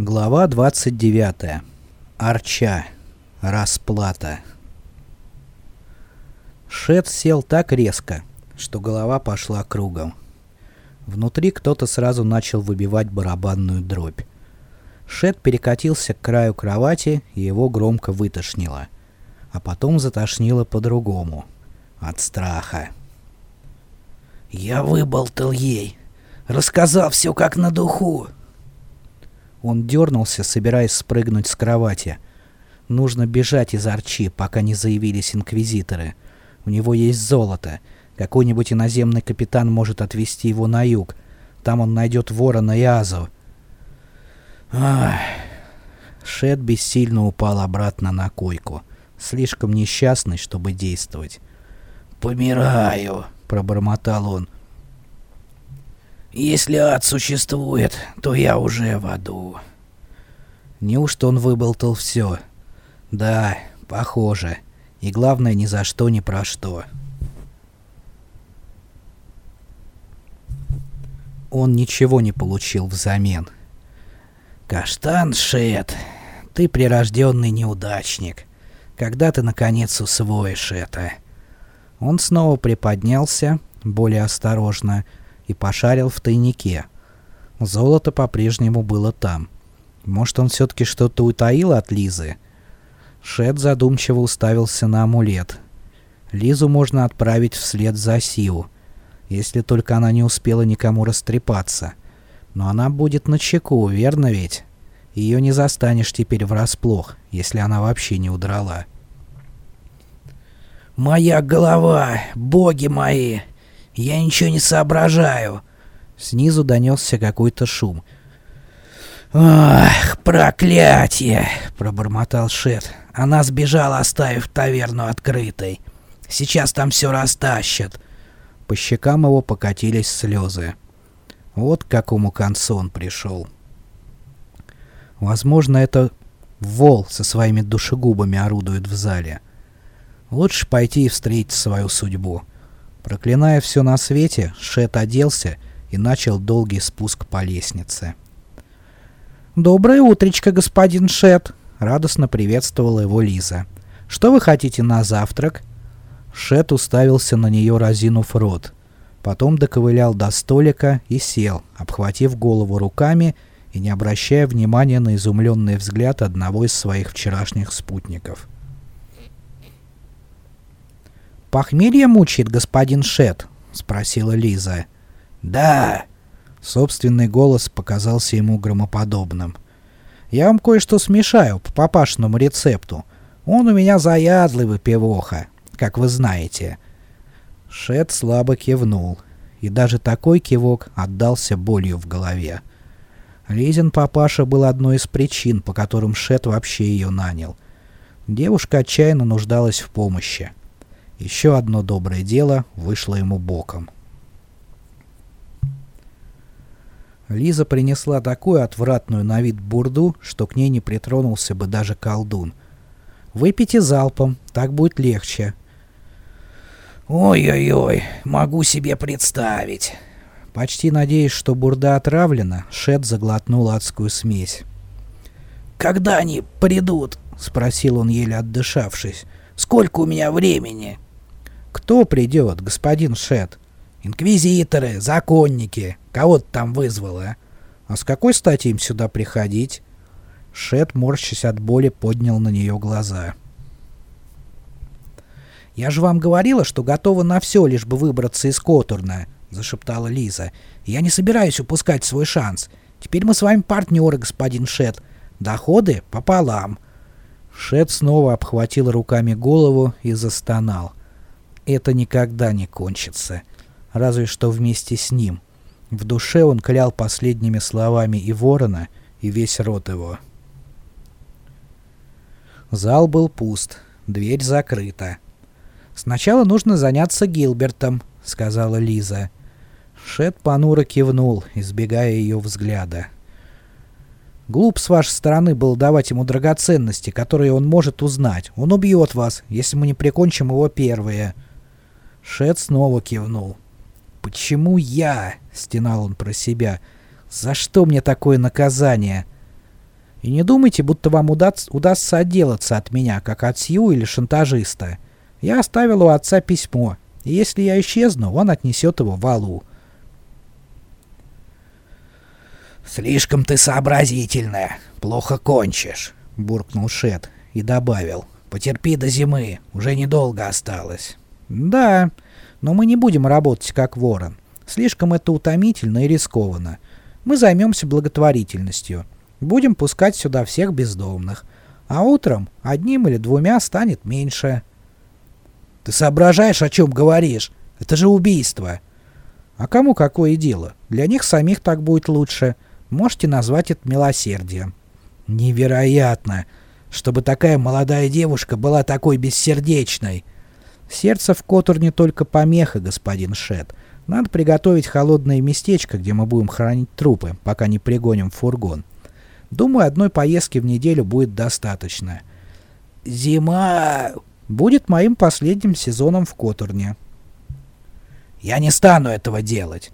Глава 29. Арча. Расплата. Шет сел так резко, что голова пошла кругом. Внутри кто-то сразу начал выбивать барабанную дробь. Шет перекатился к краю кровати, и его громко вытошнило. А потом затошнило по-другому. От страха. «Я выболтал ей. Рассказал все как на духу», он дернулся, собираясь спрыгнуть с кровати. Нужно бежать из Арчи, пока не заявились инквизиторы. У него есть золото. Какой-нибудь иноземный капитан может отвезти его на юг. Там он найдет ворона и Азу. Ах. Шет бессильно упал обратно на койку. Слишком несчастный, чтобы действовать. «Помираю», — пробормотал он. Если ад существует, то я уже в аду. Неужто он выболтал все? Да, похоже. И главное, ни за что, ни про что. Он ничего не получил взамен. Каштан Шет, ты прирожденный неудачник. Когда ты наконец усвоишь это? Он снова приподнялся, более осторожно, и пошарил в тайнике. Золото по-прежнему было там. Может, он все-таки что-то утаил от Лизы? Шет задумчиво уставился на амулет. Лизу можно отправить вслед за Сиу, если только она не успела никому растрепаться. Но она будет на чеку, верно ведь? Ее не застанешь теперь врасплох, если она вообще не удрала. «Моя голова! Боги мои! Я ничего не соображаю. Снизу донесся какой-то шум. «Ах, проклятие!» — пробормотал Шет. «Она сбежала, оставив таверну открытой. Сейчас там все растащат». По щекам его покатились слезы. Вот к какому концу он пришел. Возможно, это вол со своими душегубами орудует в зале. Лучше пойти и встретить свою судьбу. Проклиная все на свете, Шет оделся и начал долгий спуск по лестнице. «Доброе утречко, господин Шет!» — радостно приветствовала его Лиза. «Что вы хотите на завтрак?» Шет уставился на нее, разинув рот. Потом доковылял до столика и сел, обхватив голову руками и не обращая внимания на изумленный взгляд одного из своих вчерашних спутников. «Похмелье мучает господин Шет?» — спросила Лиза. «Да!» Собственный голос показался ему громоподобным. «Я вам кое-что смешаю по папашному рецепту. Он у меня заядлый пивоха, как вы знаете». Шет слабо кивнул, и даже такой кивок отдался болью в голове. Лизин папаша был одной из причин, по которым Шет вообще ее нанял. Девушка отчаянно нуждалась в помощи. Еще одно доброе дело вышло ему боком. Лиза принесла такую отвратную на вид бурду, что к ней не притронулся бы даже колдун. «Выпейте залпом, так будет легче». «Ой-ой-ой, могу себе представить». Почти надеясь, что бурда отравлена, Шет заглотнул адскую смесь. «Когда они придут?» — спросил он, еле отдышавшись. «Сколько у меня времени?» «Кто придет, господин Шет?» «Инквизиторы, законники. Кого ты там вызвала?» «А с какой стати им сюда приходить?» Шет, морщась от боли, поднял на нее глаза. «Я же вам говорила, что готова на все, лишь бы выбраться из Котурна», — зашептала Лиза. «Я не собираюсь упускать свой шанс. Теперь мы с вами партнеры, господин Шет. Доходы пополам». Шет снова обхватил руками голову и застонал это никогда не кончится. Разве что вместе с ним. В душе он клял последними словами и ворона, и весь род его. Зал был пуст, дверь закрыта. «Сначала нужно заняться Гилбертом», — сказала Лиза. Шет понуро кивнул, избегая ее взгляда. «Глуп с вашей стороны был давать ему драгоценности, которые он может узнать. Он убьет вас, если мы не прикончим его первые». Шет снова кивнул. «Почему я?» — стенал он про себя. «За что мне такое наказание?» И не думайте, будто вам удац удастся отделаться от меня, как от Сью или шантажиста. Я оставил у отца письмо, и если я исчезну, он отнесет его в Алу. «Слишком ты сообразительная. Плохо кончишь», — буркнул Шет и добавил. «Потерпи до зимы, уже недолго осталось». «Да, но мы не будем работать как ворон. Слишком это утомительно и рискованно. Мы займемся благотворительностью. Будем пускать сюда всех бездомных. А утром одним или двумя станет меньше». «Ты соображаешь, о чем говоришь? Это же убийство!» «А кому какое дело? Для них самих так будет лучше». Можете назвать это милосердием. Невероятно, чтобы такая молодая девушка была такой бессердечной. Сердце в Котор не только помеха, господин Шет. Надо приготовить холодное местечко, где мы будем хранить трупы, пока не пригоним фургон. Думаю, одной поездки в неделю будет достаточно. Зима будет моим последним сезоном в Которне. Я не стану этого делать.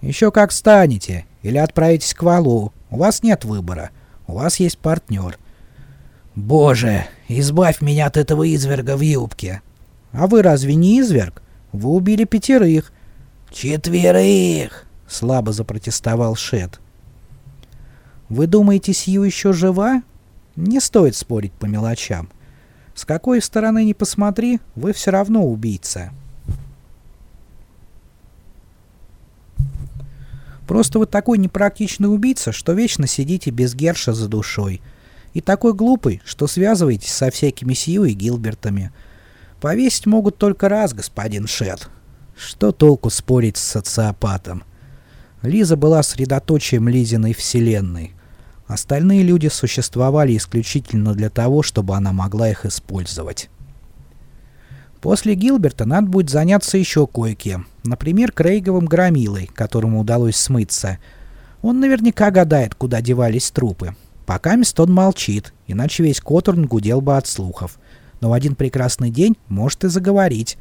Еще как станете. Или отправитесь к Валу. У вас нет выбора. У вас есть партнер. Боже, избавь меня от этого изверга в юбке. А вы разве не изверг? Вы убили пятерых. Четверых! Слабо запротестовал Шет. Вы думаете, Сью еще жива? Не стоит спорить по мелочам. С какой стороны ни посмотри, вы все равно убийца. Просто вы такой непрактичный убийца, что вечно сидите без Герша за душой. И такой глупый, что связываетесь со всякими Сью и Гилбертами. Повесить могут только раз, господин Шет. Что толку спорить с социопатом? Лиза была средоточием Лизиной вселенной. Остальные люди существовали исключительно для того, чтобы она могла их использовать. После Гилберта надо будет заняться еще кое-кем. Например, Крейговым громилой, которому удалось смыться. Он наверняка гадает, куда девались трупы. Пока он молчит, иначе весь Которн гудел бы от слухов. Но в один прекрасный день может и заговорить.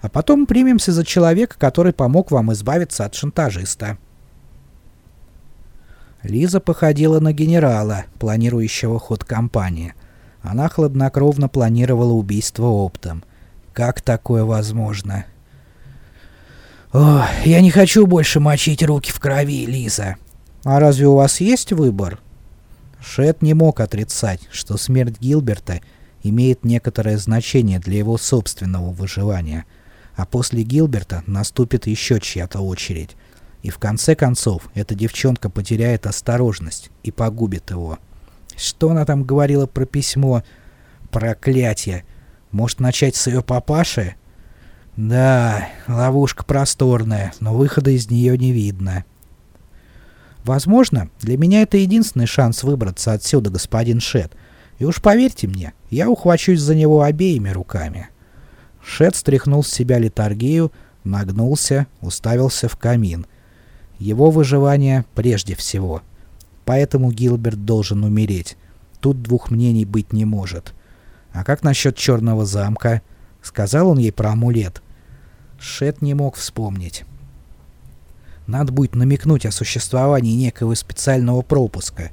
А потом примемся за человека, который помог вам избавиться от шантажиста. Лиза походила на генерала, планирующего ход кампании. Она хладнокровно планировала убийство оптом. Как такое возможно? О, я не хочу больше мочить руки в крови, Лиза. А разве у вас есть выбор? Шет не мог отрицать, что смерть Гилберта имеет некоторое значение для его собственного выживания, а после Гилберта наступит еще чья-то очередь. И в конце концов, эта девчонка потеряет осторожность и погубит его. Что она там говорила про письмо? Проклятие! Может начать с ее папаши? Да, ловушка просторная, но выхода из нее не видно. Возможно, для меня это единственный шанс выбраться отсюда, господин Шет. И уж поверьте мне, я ухвачусь за него обеими руками. Шет стряхнул с себя литургию, нагнулся, уставился в камин. Его выживание прежде всего. Поэтому Гилберт должен умереть. Тут двух мнений быть не может. А как насчет черного замка? Сказал он ей про амулет. Шет не мог вспомнить. Надо будет намекнуть о существовании некого специального пропуска,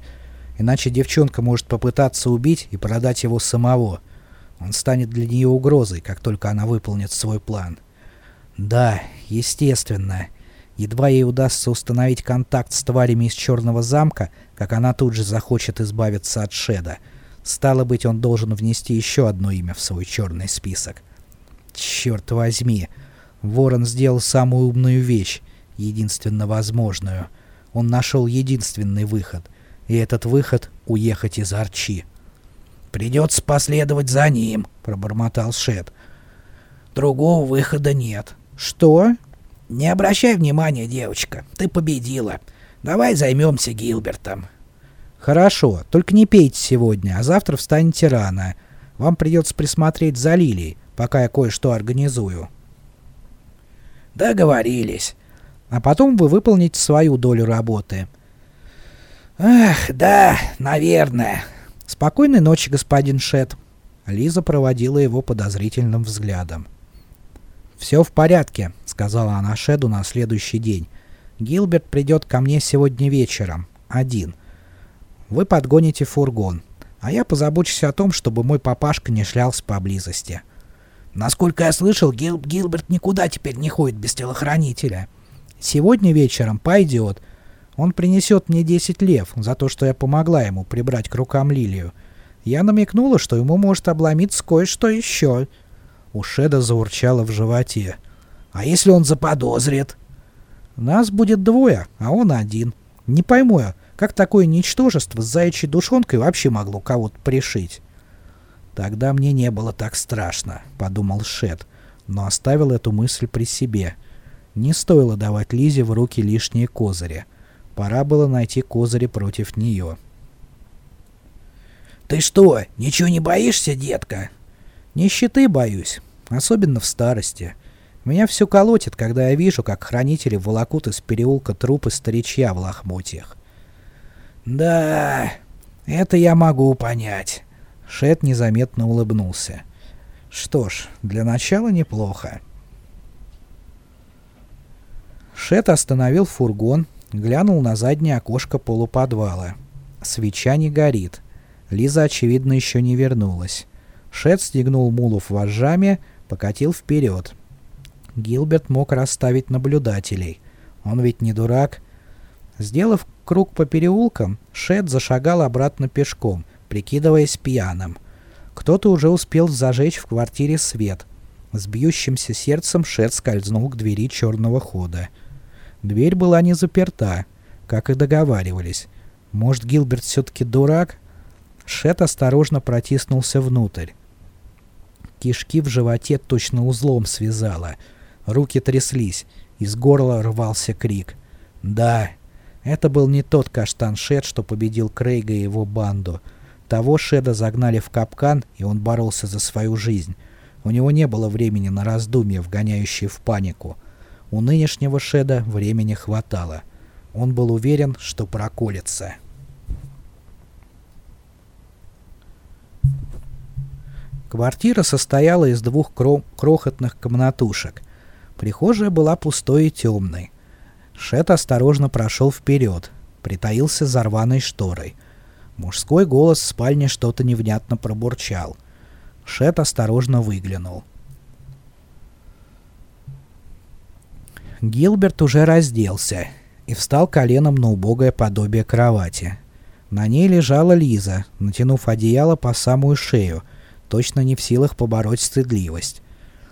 иначе девчонка может попытаться убить и продать его самого. Он станет для нее угрозой, как только она выполнит свой план. Да, естественно. Едва ей удастся установить контакт с тварями из Черного замка, как она тут же захочет избавиться от Шеда. Стало быть, он должен внести еще одно имя в свой черный список. Черт возьми! Ворон сделал самую умную вещь, единственно возможную. Он нашел единственный выход. И этот выход — уехать из Арчи. «Придется последовать за ним», — пробормотал Шет. «Другого выхода нет». «Что?» «Не обращай внимания, девочка. Ты победила. Давай займемся Гилбертом». «Хорошо, только не пейте сегодня, а завтра встанете рано. Вам придется присмотреть за Лилией, пока я кое-что организую». Договорились. А потом вы выполните свою долю работы. Ах, да, наверное. Спокойной ночи, господин Шет. Лиза проводила его подозрительным взглядом. «Все в порядке», — сказала она Шеду на следующий день. «Гилберт придет ко мне сегодня вечером. Один. Вы подгоните фургон, а я позабочусь о том, чтобы мой папашка не шлялся поблизости. Насколько я слышал, Гил Гилберт никуда теперь не ходит без телохранителя. Сегодня вечером пойдет. Он принесет мне 10 лев за то, что я помогла ему прибрать к рукам лилию. Я намекнула, что ему может обломиться кое-что еще. У Шеда заурчало в животе. «А если он заподозрит?» «Нас будет двое, а он один. Не пойму я, как такое ничтожество с заячьей душонкой вообще могло кого-то пришить?» «Тогда мне не было так страшно», — подумал Шед, но оставил эту мысль при себе. Не стоило давать Лизе в руки лишние козыри. Пора было найти козыри против нее. «Ты что, ничего не боишься, детка?» «Нищеты боюсь, особенно в старости. Меня все колотит, когда я вижу, как хранители волокут из переулка трупы старичья в лохмотьях». «Да, это я могу понять». Шет незаметно улыбнулся. «Что ж, для начала неплохо». Шет остановил фургон, глянул на заднее окошко полуподвала. Свеча не горит. Лиза, очевидно, еще не вернулась. Шет стегнул мулов вожжами, покатил вперед. Гилберт мог расставить наблюдателей. Он ведь не дурак. Сделав круг по переулкам, Шет зашагал обратно пешком, прикидываясь пьяным. Кто-то уже успел зажечь в квартире свет. С бьющимся сердцем Шет скользнул к двери черного хода. Дверь была не заперта, как и договаривались. Может, Гилберт все-таки дурак? Шет осторожно протиснулся внутрь. Кишки в животе точно узлом связала. Руки тряслись, из горла рвался крик. Да, это был не тот каштан Шет, что победил Крейга и его банду. Того Шеда загнали в капкан, и он боролся за свою жизнь. У него не было времени на раздумья, вгоняющие в панику. У нынешнего Шеда времени хватало. Он был уверен, что проколется. Квартира состояла из двух кро крохотных комнатушек. Прихожая была пустой и темной. Шет осторожно прошел вперед, притаился за рваной шторой. Мужской голос в спальне что-то невнятно пробурчал. Шет осторожно выглянул. Гилберт уже разделся и встал коленом на убогое подобие кровати. На ней лежала Лиза, натянув одеяло по самую шею, точно не в силах побороть стыдливость.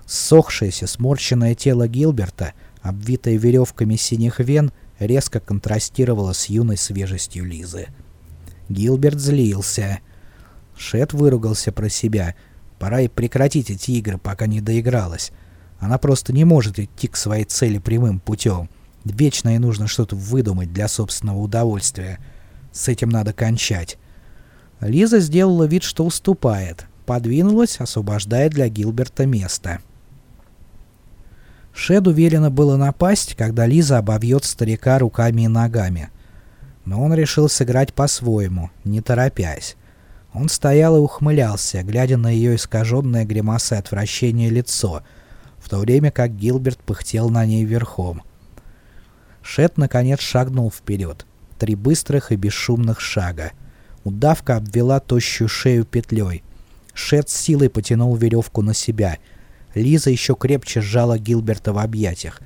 Ссохшееся, сморщенное тело Гилберта, обвитое веревками синих вен, резко контрастировало с юной свежестью Лизы. Гилберт злился. Шет выругался про себя. Пора и прекратить эти игры, пока не доигралась. Она просто не может идти к своей цели прямым путем. Вечно ей нужно что-то выдумать для собственного удовольствия. С этим надо кончать. Лиза сделала вид, что уступает подвинулась, освобождая для Гилберта место. Шеду велено было напасть, когда Лиза обовьет старика руками и ногами. Но он решил сыграть по-своему, не торопясь. Он стоял и ухмылялся, глядя на ее искаженное гримасой отвращения лицо, в то время как Гилберт пыхтел на ней верхом. Шет наконец шагнул вперед. Три быстрых и бесшумных шага. Удавка обвела тощую шею петлей. Шет с силой потянул веревку на себя. Лиза еще крепче сжала Гилберта в объятиях.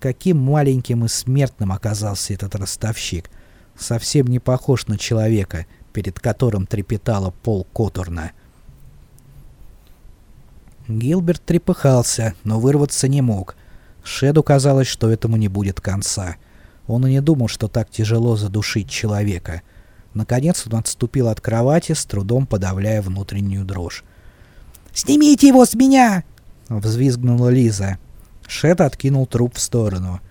Каким маленьким и смертным оказался этот ростовщик. Совсем не похож на человека, перед которым трепетала пол Которна. Гилберт трепыхался, но вырваться не мог. Шеду казалось, что этому не будет конца. Он и не думал, что так тяжело задушить человека — Наконец он отступил от кровати, с трудом подавляя внутреннюю дрожь. «Снимите его с меня!» — взвизгнула Лиза. Шет откинул труп в сторону.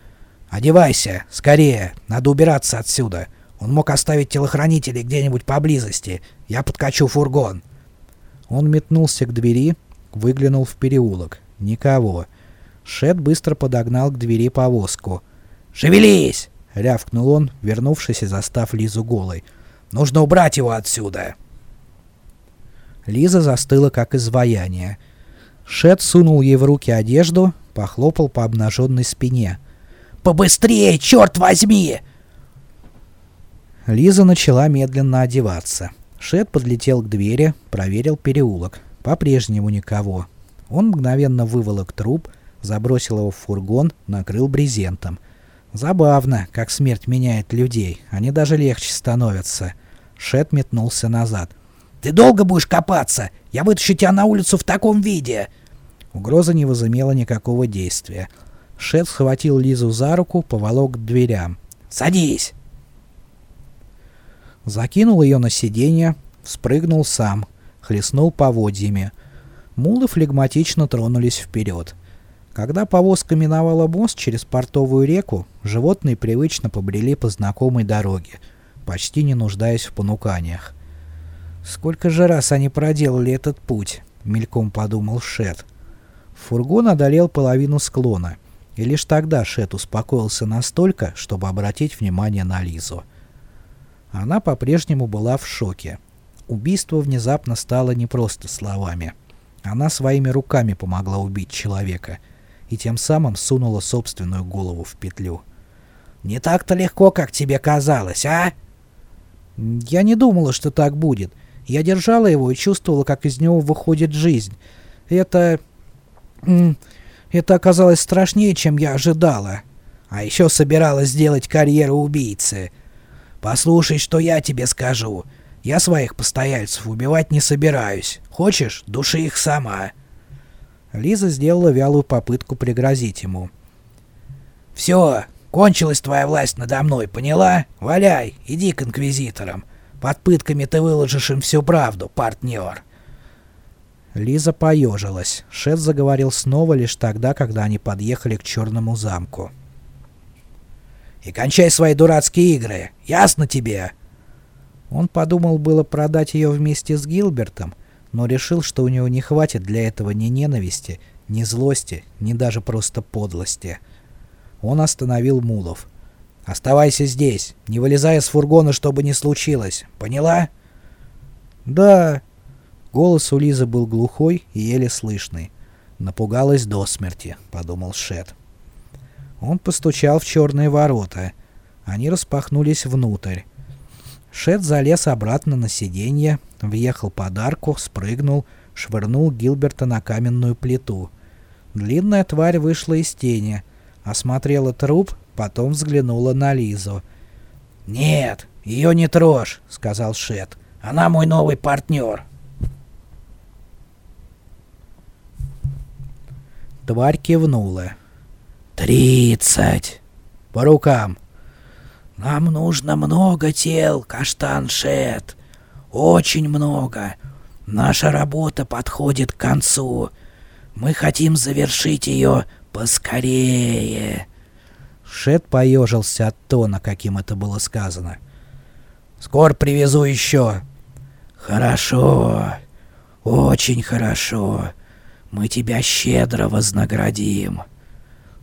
«Одевайся! Скорее! Надо убираться отсюда! Он мог оставить телохранителей где-нибудь поблизости. Я подкачу фургон!» Он метнулся к двери, выглянул в переулок. Никого. Шет быстро подогнал к двери повозку. «Шевелись!» — рявкнул он, вернувшись и застав Лизу голой. Нужно убрать его отсюда!» Лиза застыла, как изваяние. Шет сунул ей в руки одежду, похлопал по обнаженной спине. «Побыстрее, черт возьми!» Лиза начала медленно одеваться. Шет подлетел к двери, проверил переулок. По-прежнему никого. Он мгновенно выволок труп, забросил его в фургон, накрыл брезентом. Забавно, как смерть меняет людей. Они даже легче становятся. Шет метнулся назад. «Ты долго будешь копаться? Я вытащу тебя на улицу в таком виде!» Угроза не возымела никакого действия. Шет схватил Лизу за руку, поволок к дверям. «Садись!» Закинул ее на сиденье, спрыгнул сам, хлестнул поводьями. Мулы флегматично тронулись вперед. Когда повозка миновала мост через портовую реку, животные привычно побрели по знакомой дороге, почти не нуждаясь в понуканиях. «Сколько же раз они проделали этот путь?» — мельком подумал Шет. Фургон одолел половину склона, и лишь тогда Шет успокоился настолько, чтобы обратить внимание на Лизу. Она по-прежнему была в шоке. Убийство внезапно стало не просто словами. Она своими руками помогла убить человека и тем самым сунула собственную голову в петлю. «Не так-то легко, как тебе казалось, а?» «Я не думала, что так будет. Я держала его и чувствовала, как из него выходит жизнь. Это... Это оказалось страшнее, чем я ожидала. А еще собиралась сделать карьеру убийцы. Послушай, что я тебе скажу. Я своих постояльцев убивать не собираюсь. Хочешь, души их сама». Лиза сделала вялую попытку пригрозить ему. «Все, кончилась твоя власть надо мной, поняла? Валяй, иди к инквизиторам. Под пытками ты выложишь им всю правду, партнер». Лиза поежилась. Шеф заговорил снова лишь тогда, когда они подъехали к черному замку. «И кончай свои дурацкие игры, ясно тебе?» Он подумал было продать ее вместе с Гилбертом, но решил, что у него не хватит для этого ни ненависти, ни злости, ни даже просто подлости. Он остановил Мулов. «Оставайся здесь, не вылезая с фургона, чтобы не случилось. Поняла?» «Да». Голос у Лизы был глухой и еле слышный. «Напугалась до смерти», — подумал Шет. Он постучал в черные ворота. Они распахнулись внутрь. Шет залез обратно на сиденье, въехал под арку, спрыгнул, швырнул Гилберта на каменную плиту. Длинная тварь вышла из тени, осмотрела труп, потом взглянула на Лизу. «Нет, ее не трожь», — сказал Шет. «Она мой новый партнер». Тварь кивнула. «Тридцать!» «По рукам!» «Нам нужно много тел, Каштаншет. Очень много. Наша работа подходит к концу. Мы хотим завершить ее поскорее». Шет поежился от тона, каким это было сказано. «Скоро привезу еще». «Хорошо. Очень хорошо. Мы тебя щедро вознаградим».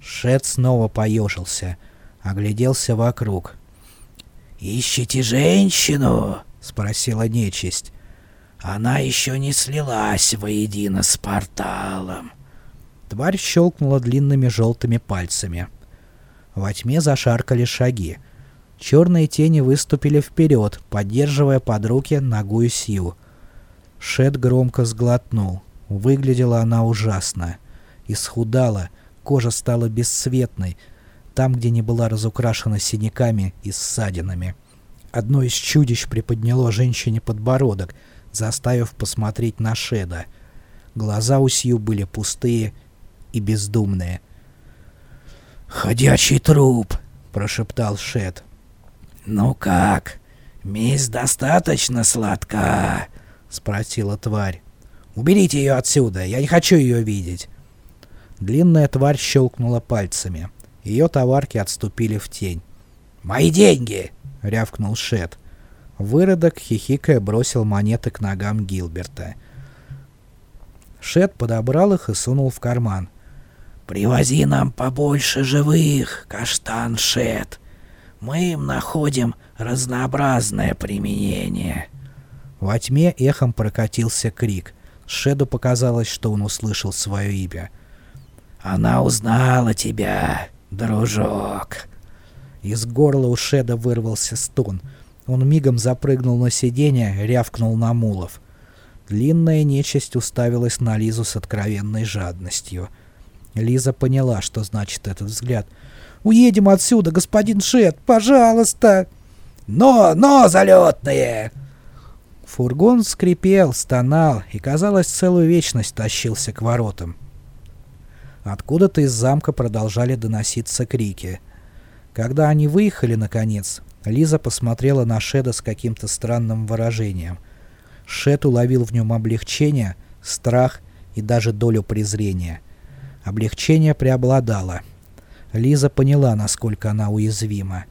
Шет снова поежился, огляделся вокруг. «Ищете женщину?» — спросила нечисть. «Она еще не слилась воедино с порталом». Тварь щелкнула длинными желтыми пальцами. Во тьме зашаркали шаги. Черные тени выступили вперед, поддерживая под руки ногую Сью. Шет громко сглотнул. Выглядела она ужасно. Исхудала, кожа стала бесцветной, там, где не была разукрашена синяками и ссадинами. Одно из чудищ приподняло женщине подбородок, заставив посмотреть на Шеда. Глаза у Сью были пустые и бездумные. «Ходячий труп!» — прошептал Шед. «Ну как, месть достаточно сладка?» — спросила тварь. «Уберите ее отсюда, я не хочу ее видеть». Длинная тварь щелкнула пальцами. Ее товарки отступили в тень. «Мои деньги!» — рявкнул Шет. Выродок, хихикая, бросил монеты к ногам Гилберта. Шет подобрал их и сунул в карман. «Привози нам побольше живых, каштан Шет. Мы им находим разнообразное применение». Во тьме эхом прокатился крик. Шеду показалось, что он услышал свое имя. «Она узнала тебя, дружок!» Из горла у Шеда вырвался стон. Он мигом запрыгнул на сиденье, рявкнул на мулов. Длинная нечисть уставилась на Лизу с откровенной жадностью. Лиза поняла, что значит этот взгляд. «Уедем отсюда, господин Шет, пожалуйста!» «Но, но, залетные!» Фургон скрипел, стонал и, казалось, целую вечность тащился к воротам. Откуда-то из замка продолжали доноситься крики. Когда они выехали, наконец, Лиза посмотрела на Шеда с каким-то странным выражением. Шед уловил в нем облегчение, страх и даже долю презрения. Облегчение преобладало. Лиза поняла, насколько она уязвима.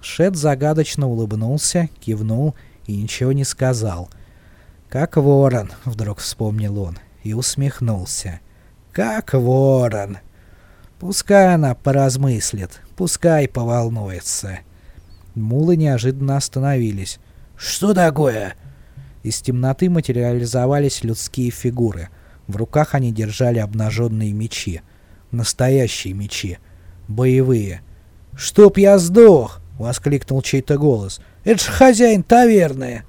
Шед загадочно улыбнулся, кивнул и ничего не сказал. «Как ворон», — вдруг вспомнил он, и усмехнулся. «Как ворон!» Пускай она поразмыслит, пускай поволнуется. Мулы неожиданно остановились. «Что такое?» Из темноты материализовались людские фигуры. В руках они держали обнаженные мечи. Настоящие мечи. Боевые. «Чтоб я сдох!» — воскликнул чей-то голос. «Это ж хозяин таверны!»